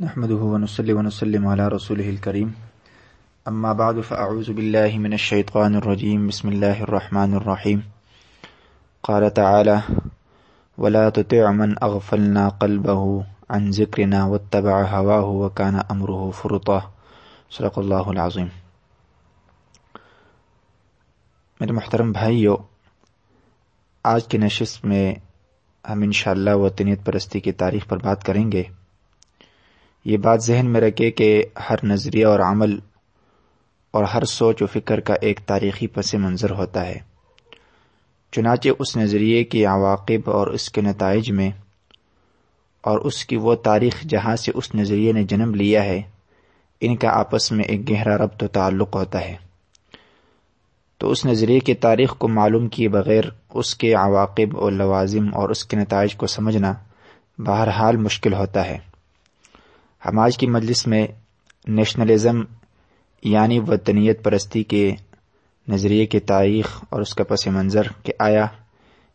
نحمده ونصلي ونسلم على رسوله الكريم. أما بعد، فأعوذ بالله من الشيطان الرجيم. بسم الله الرحمن الرحيم. قال تعالى ولا تطع من أغفلنا قلبه عن ذكرنا واتبع هواه وكان أمره فرطا. صدق الله العظيم. میرے محترم بھائیو، آج کی نشست میں ہم انشاءاللہ وطنیت پرستی کی تاریخ پر بات کریں گے۔ یہ بات ذہن میں رکھے کہ ہر نظریہ اور عمل اور ہر سوچ و فکر کا ایک تاریخی پس منظر ہوتا ہے۔ چنانچہ اس نظریے کے عواقب اور اس کے نتائج میں اور اس کی وہ تاریخ جہاں سے اس نظریے نے جنم لیا ہے، ان کا آپس میں ایک گہرا ربط و تعلق ہوتا ہے۔ تو اس نظریے کی تاریخ کو معلوم کیے بغیر اس کے عواقب اور لوازم اور اس کے نتائج کو سمجھنا بہرحال مشکل ہوتا ہے۔ ہم آج کی مجلس میں نیشنلزم یعنی وطنیت پرستی کے نظریے کی تاریخ اور اس کا پس منظر کہ آیا،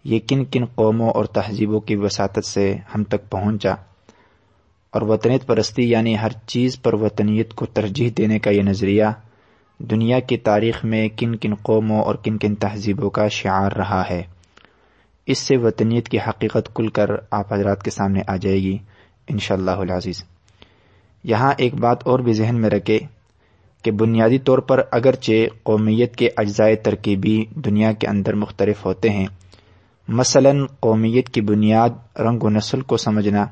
یہ کن کن قوموں اور تہذیبوں کی وساطت سے ہم تک پہنچا اور وطنیت پرستی یعنی ہر چیز پر وطنیت کو ترجیح دینے کا یہ نظریہ دنیا کی تاریخ میں کن کن قوموں اور کن کن تہذیبوں کا شعار رہا ہے۔ اس سے وطنیت کی حقیقت کل کر آپ حضرات کے سامنے آ جائے گی۔ انشاءاللہ اللہ العزیز۔ یہاں ایک بات اور بھی ذہن میں رکھے کہ بنیادی طور پر اگرچہ قومیت کے اجزائے ترکیبی دنیا کے اندر مختلف ہوتے ہیں، مثلا قومیت کی بنیاد رنگ و نسل کو سمجھنا،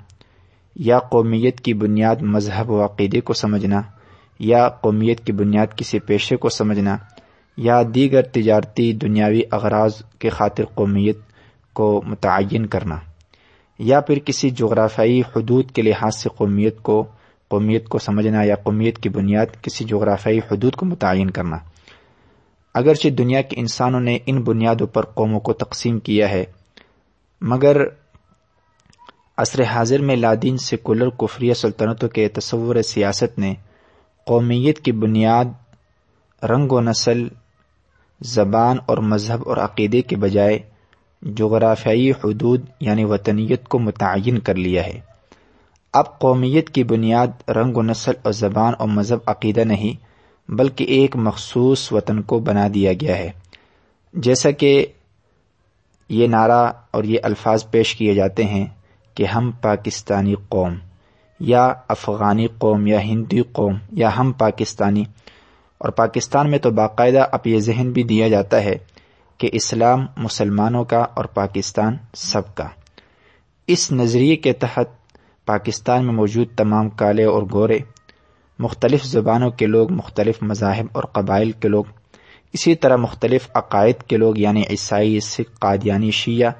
یا قومیت کی بنیاد مذہب و عقیدے کو سمجھنا، یا قومیت کی بنیاد کسی پیشے کو سمجھنا، یا دیگر تجارتی دنیاوی اغراض کے خاطر قومیت کو متعین کرنا، یا پھر کسی جغرافیائی حدود کے لحاظ سے قومیت کو قومیت کو سمجھنا یا قومیت کی بنیاد کسی جغرافیائی حدود کو متعین کرنا۔ اگرچہ دنیا کے انسانوں نے ان بنیادوں پر قوموں کو تقسیم کیا ہے، مگر عصر حاضر میں لادین سیکولر کفریہ سلطنتوں کے تصور سیاست نے قومیت کی بنیاد، رنگ و نسل، زبان اور مذہب اور عقیدے کے بجائے جغرافیائی حدود یعنی وطنیت کو متعین کر لیا ہے۔ اب قومیت کی بنیاد رنگ و نسل اور زبان اور مذہب عقیدہ نہیں، بلکہ ایک مخصوص وطن کو بنا دیا گیا ہے۔ جیسا کہ یہ نعرہ اور یہ الفاظ پیش کیے جاتے ہیں کہ ہم پاکستانی قوم یا افغانی قوم یا ہندی قوم یا ہم پاکستانی۔ اور پاکستان میں تو باقاعدہ اب یہ ذہن بھی دیا جاتا ہے کہ اسلام مسلمانوں کا اور پاکستان سب کا۔ اس نظریے کے تحت پاکستان میں موجود تمام کالے اور گورے، مختلف زبانوں کے لوگ، مختلف مذاہب اور قبائل کے لوگ، اسی طرح مختلف عقائد کے لوگ یعنی عیسائی، سکھ، قادیانی، شیعہ،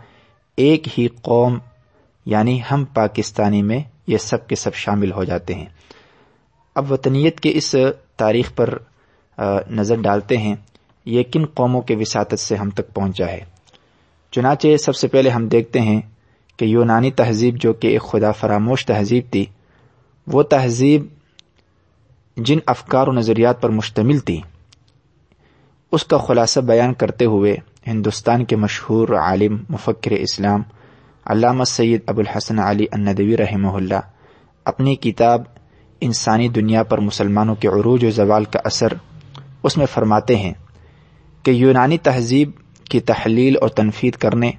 ایک ہی قوم یعنی ہم پاکستانی میں یہ سب کے سب شامل ہو جاتے ہیں۔ اب وطنیت کے اس تاریخ پر نظر ڈالتے ہیں، یہ کن قوموں کے وساطت سے ہم تک پہنچا ہے۔ چنانچہ سب سے پہلے ہم دیکھتے ہیں کہ یونانی تہذیب جو کہ ایک خدا فراموش تہذیب تھی، وہ تہذیب جن افکار و نظریات پر مشتمل تھی۔ اس کا خلاصہ بیان کرتے ہوئے ہندوستان کے مشہور عالم، مفکر اسلام علامہ سید ابو الحسن علی الندوی رحمہ اللہ اپنی کتاب انسانی دنیا پر مسلمانوں کے عروج و زوال کا اثر اس میں فرماتے ہیں کہ یونانی تہذیب کی تحلیل اور تنفید کرنے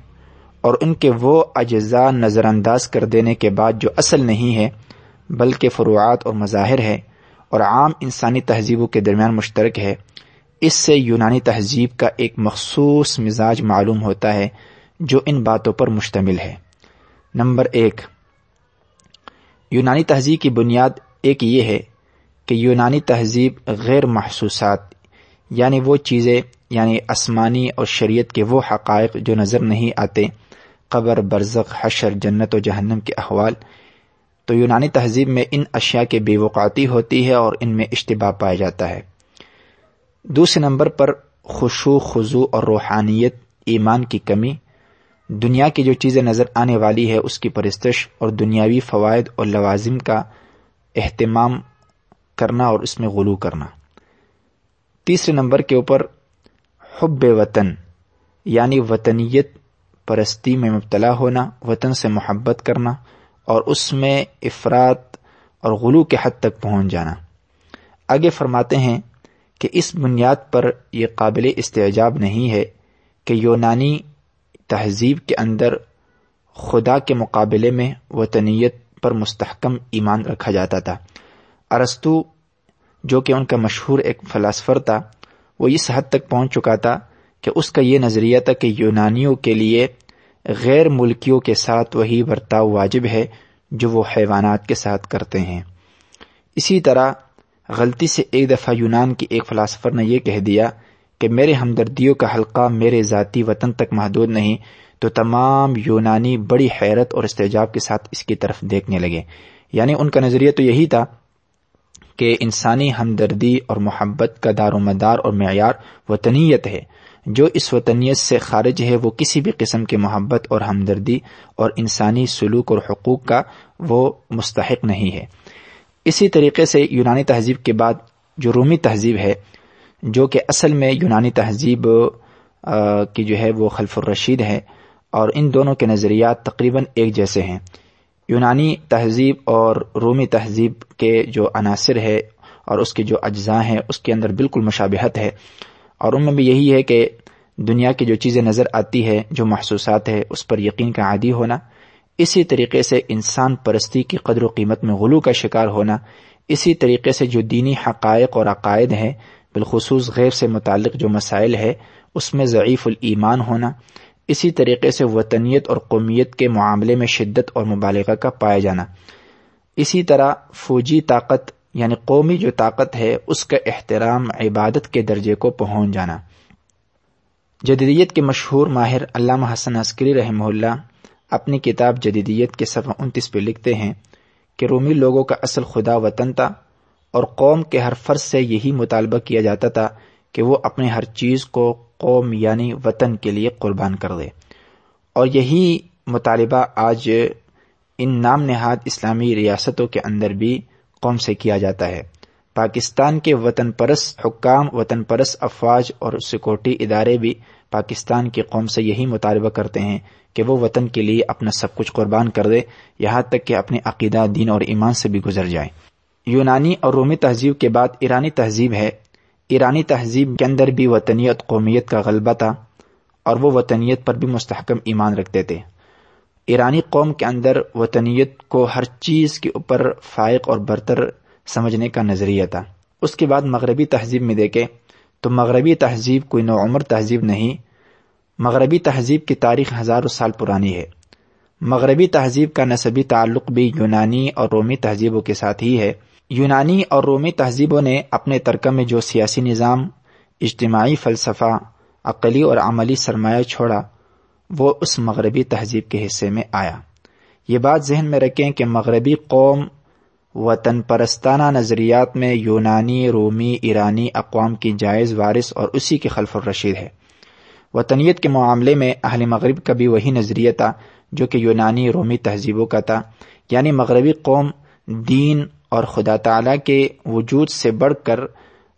اور ان کے وہ اجزاء نظر انداز کر دینے کے بعد جو اصل نہیں ہے، بلکہ فروعات اور مظاہر ہے اور عام انسانی تہذیبوں کے درمیان مشترک ہے۔ اس سے یونانی تہذیب کا ایک مخصوص مزاج معلوم ہوتا ہے جو ان باتوں پر مشتمل ہے۔ نمبر ایک، یونانی تہذیب کی بنیاد ایک یہ ہے کہ یونانی تہذیب غیر محسوسات یعنی وہ چیزیں یعنی آسمانی اور شریعت کے وہ حقائق جو نظر نہیں آتے قبر برزق حشر، جنت و جہنم کے احوال۔ تو یونانی تہذیب میں ان اشیاء کے بے وقاتی ہوتی ہے اور ان میں اشتباہ پایا جاتا ہے۔ دوسرے نمبر پر خوشو خضو اور روحانیت، ایمان کی کمی۔ دنیا کی جو چیزیں نظر آنے والی ہے، اس کی پرستش اور دنیاوی فوائد اور لوازم کا اہتمام کرنا اور اس میں غلو کرنا۔ تیسرے نمبر کے اوپر حب وطن یعنی وطنیت پرستی میں مبتلا ہونا، وطن سے محبت کرنا، اور اس میں افراد اور غلو کے حد تک پہنچ جانا۔ آگے فرماتے ہیں کہ اس بنیاد پر یہ قابل استعجاب نہیں ہے کہ یونانی تہذیب کے اندر خدا کے مقابلے میں وطنیت پر مستحکم ایمان رکھا جاتا تھا۔ ارستو جو کہ ان کا مشہور ایک فلاسفر تھا، وہ اس حد تک پہنچ چکا تھا کہ اس کا یہ نظریہ تھا کہ یونانیوں کے لیے غیر ملکیوں کے ساتھ وہی برتاؤ واجب ہے جو وہ حیوانات کے ساتھ کرتے ہیں۔ اسی طرح غلطی سے ایک دفعہ یونان کی ایک فلاسفر نے یہ کہہ دیا کہ میرے ہمدردیوں کا حلقہ میرے ذاتی وطن تک محدود نہیں، تو تمام یونانی بڑی حیرت اور استجاب کے ساتھ اس کی طرف دیکھنے لگے۔ یعنی ان کا نظریہ تو یہی تھا کہ انسانی ہمدردی اور محبت کا دار و مدار اور معیار وطنیت ہے۔ جو اس وطنیت سے خارج ہے، وہ کسی بھی قسم کی محبت اور ہمدردی اور انسانی سلوک اور حقوق کا وہ مستحق نہیں ہے۔ اسی طریقے سے یونانی تہذیب کے بعد جو رومی تہذیب ہے، جو کہ اصل میں یونانی تہذیب کی جو ہے وہ خلف الرشید ہے، اور ان دونوں کے نظریات تقریباً ایک جیسے ہیں۔ یونانی تہذیب اور رومی تہذیب کے جو عناصر ہے اور اس کے جو اجزاء ہیں، اس کے اندر بالکل مشابہت ہے۔ اور ان میں بھی یہی ہے کہ دنیا کی جو چیزیں نظر آتی ہے جو محسوسات ہے اس پر یقین کا عادی ہونا، اسی طریقے سے انسان پرستی کی قدر و قیمت میں غلو کا شکار ہونا، اسی طریقے سے جو دینی حقائق اور عقائد ہیں، بالخصوص غیر سے متعلق جو مسائل ہے اس میں ضعیف الایمان ہونا، اسی طریقے سے وطنیت اور قومیت کے معاملے میں شدت اور مبالغہ کا پایا جانا۔ اسی طرح فوجی طاقت یعنی قومی جو طاقت ہے، اس کا احترام عبادت کے درجے کو پہنچ جانا۔ جدیدیت کے مشہور ماہر علامہ حسن عسکری رحمہ اللہ اپنی کتاب جدیدیت کے صفحہ انتیس پہ لکھتے ہیں کہ رومی لوگوں کا اصل خدا وطن تھا اور قوم کے ہر فرض سے یہی مطالبہ کیا جاتا تھا کہ وہ اپنے ہر چیز کو قوم یعنی وطن کے لیے قربان کر دے۔ اور یہی مطالبہ آج ان نام نہاد اسلامی ریاستوں کے اندر بھی قوم سے کیا جاتا ہے۔ پاکستان کے وطن پرست حکام، وطن پرست افواج اور سیکورٹی ادارے بھی پاکستان کی قوم سے یہی مطالبہ کرتے ہیں کہ وہ وطن کے لیے اپنا سب کچھ قربان کر دے، یہاں تک کہ اپنے عقیدہ، دین اور ایمان سے بھی گزر جائے۔ یونانی اور رومی تہذیب کے بعد ایرانی تہذیب ہے۔ ایرانی تہذیب کے اندر بھی وطنیت، قومیت کا غلبہ تھا اور وہ وطنیت پر بھی مستحکم ایمان رکھتے تھے۔ ایرانی قوم کے اندر وطنیت کو ہر چیز کے اوپر فائق اور برتر سمجھنے کا نظریہ تھا۔ اس کے بعد مغربی تہذیب میں دیکھے تو مغربی تہذیب کوئی نو عمر تہذیب نہیں۔ مغربی تہذیب کی تاریخ ہزاروں سال پرانی ہے۔ مغربی تہذیب کا نصبی تعلق بھی یونانی اور رومی تہذیبوں کے ساتھ ہی ہے۔ یونانی اور رومی تہذیبوں نے اپنے ترکہ میں جو سیاسی نظام، اجتماعی فلسفہ، عقلی اور عملی سرمایہ چھوڑا وہ اس مغربی تہذیب کے حصے میں آیا۔ یہ بات ذہن میں رکھیں کہ مغربی قوم وطن پرستانہ نظریات میں یونانی، رومی، ایرانی اقوام کی جائز وارث اور اسی کے خلف الرشید ہے۔ وطنیت کے معاملے میں اہل مغرب کا بھی وہی نظریہ تھا جو کہ یونانی، رومی تہذیبوں کا تھا۔ یعنی مغربی قوم دین اور خدا تعالی کے وجود سے بڑھ کر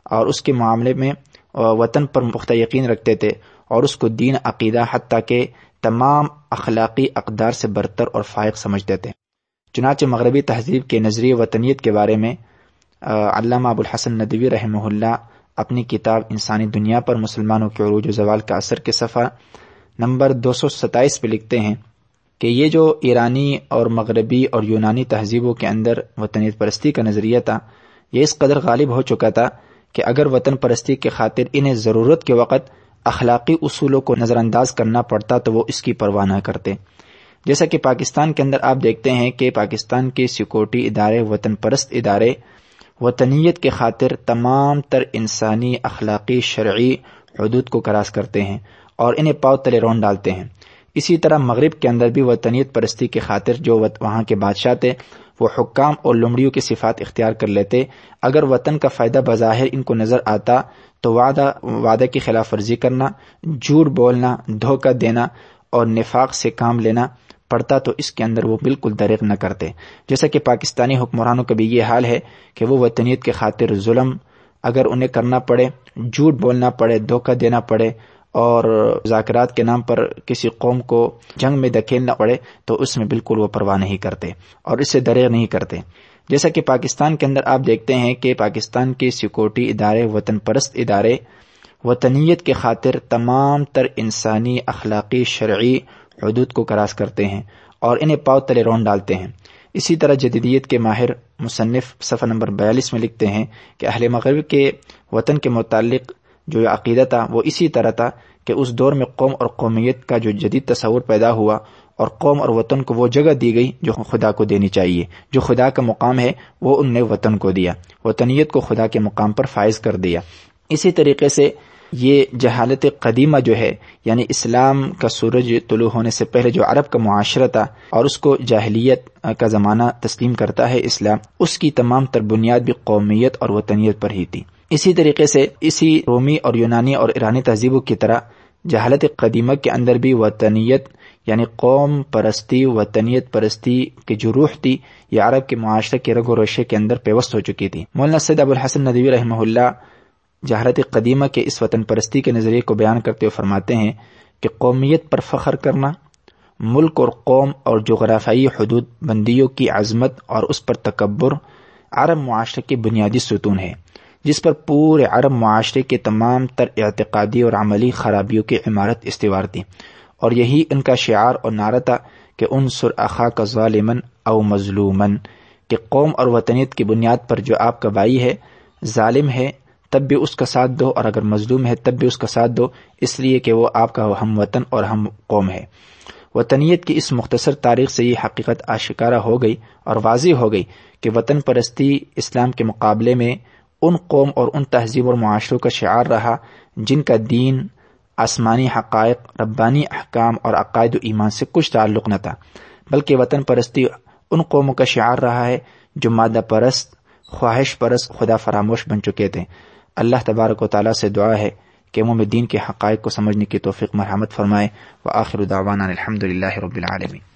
اور اس کے معاملے میں وطن پر پختہ یقین رکھتے تھے۔ اور اس کو دین عقیدہ حتیٰ کہ تمام اخلاقی اقدار سے برتر اور فائق سمجھتے تھے چنانچہ مغربی تہذیب کے نظریے وطنیت کے بارے میں علامہ ابو الحسن ندوی رحمہ اللہ اپنی کتاب انسانی دنیا پر مسلمانوں کے عروج و زوال کا اثر کے صفحہ نمبر دو سو ستائیس پہ لکھتے ہیں کہ یہ جو ایرانی اور مغربی اور یونانی تہذیبوں کے اندر وطنیت پرستی کا نظریہ تھا، یہ اس قدر غالب ہو چکا تھا کہ اگر وطن پرستی کی خاطر انہیں ضرورت کے وقت اخلاقی اصولوں کو نظر انداز کرنا پڑتا تو وہ اس کی پرواہ نہ کرتے۔ جیسا کہ پاکستان کے اندر آپ دیکھتے ہیں کہ پاکستان کے سیکورٹی ادارے وطن پرست ادارے، وطنیت کے خاطر تمام تر انسانی اخلاقی شرعی حدود کو کراس کرتے ہیں اور انہیں پاؤ تلے رون ڈالتے ہیں۔ اسی طرح مغرب کے اندر بھی وطنیت پرستی کی خاطر جو وہاں کے بادشاہ تھے وہ حکام اور لمڑیوں کی صفات اختیار کر لیتے۔ اگر وطن کا فائدہ بظاہر ان کو نظر آتا تو وعدہ وعدے کی خلاف ورزی کرنا، جھوٹ بولنا، دھوکہ دینا اور نفاق سے کام لینا پڑتا تو اس کے اندر وہ بالکل دریغ نہ کرتے۔ جیسا کہ پاکستانی حکمرانوں کا بھی یہ حال ہے کہ وہ وطنیت کے خاطر ظلم، اگر انہیں کرنا پڑے، جھوٹ بولنا پڑے، دھوکہ دینا پڑے اور ذاکرات کے نام پر کسی قوم کو جنگ میں دکھیلنا پڑے تو اس میں بالکل وہ پرواہ نہیں کرتے اور اس سے دریغ نہیں کرتے۔ جیسا کہ پاکستان کے اندر آپ دیکھتے ہیں کہ پاکستان کے سیکورٹی ادارے، وطن پرست ادارے، وطنیت کے خاطر تمام تر انسانی اخلاقی شرعی حدود کو کراس کرتے ہیں اور انہیں پاؤ تلے رون ڈالتے ہیں۔ اسی طرح جدیدیت کے ماہر مصنف صفحہ نمبر بیالیس میں لکھتے ہیں کہ اہل مغرب کے وطن کے متعلق جو عقیدہ تھا، وہ اسی طرح تھا کہ اس دور میں قوم اور قومیت کا جو جدید تصور پیدا ہوا اور قوم اور وطن کو وہ جگہ دی گئی جو خدا کو دینی چاہیے، جو خدا کا مقام ہے، وہ ان نے وطن کو دیا، وطنیت کو خدا کے مقام پر فائز کر دیا۔ اسی طریقے سے یہ جہالت قدیمہ جو ہے یعنی اسلام کا سورج طلوع ہونے سے پہلے جو عرب کا معاشرہ تھا اور اس کو جاہلیت کا زمانہ تسلیم کرتا ہے اسلام، اس کی تمام تر بنیاد بھی قومیت اور وطنیت پر ہی تھی۔ اسی طریقے سے اسی رومی اور یونانی اور ایرانی تہذیبوں کی طرح جہالت قدیمہ کے اندر بھی وطنیت یعنی قوم پرستی، وطنیت پرستی کی جو روح تھی، یہ عرب کے معاشرے کے رگ و روشے کے اندر پیوست ہو چکی تھی۔ مولانا سید ابو الحسن ندوی رحمہ اللہ جہالت قدیمہ کے اس وطن پرستی کے نظریے کو بیان کرتے ہوئے فرماتے ہیں کہ قومیت پر فخر کرنا، ملک اور قوم اور جغرافیائی حدود بندیوں کی عظمت اور اس پر تکبر عرب معاشرے کی بنیادی ستون ہے جس پر پورے عرب معاشرے کے تمام تر اعتقادی اور عملی خرابیوں کی عمارت استوار تھی اور یہی ان کا شعار اور نعرہ تھا کہ ان سراخا کا ظالمن او مظلومن کہ قوم اور وطنیت کی بنیاد پر جو آپ کا بھائی ہے، ظالم ہے، تب بھی اس کا ساتھ دو اور اگر مظلوم ہے، تب بھی اس کا ساتھ دو، اس لیے کہ وہ آپ کا ہم وطن اور ہم قوم ہے۔ وطنیت کی اس مختصر تاریخ سے یہ حقیقت آشکارا ہو گئی اور واضح ہو گئی کہ وطن پرستی اسلام کے مقابلے میں ان قوم اور ان تہذیب اور معاشروں کا شعار رہا جن کا دین، آسمانی حقائق، ربانی احکام اور عقائد و ایمان سے کچھ تعلق نہ تھا، بلکہ وطن پرستی ان قوموں کا شعار رہا ہے جو مادہ پرست، خواہش پرست، خدا فراموش بن چکے تھے۔ اللہ تبارک و تعالیٰ سے دعا ہے کہ میں دین کے حقائق کو سمجھنے کی توفیق، مرحمت فرمائے۔ و آخر الحمد للہ رب العالمین۔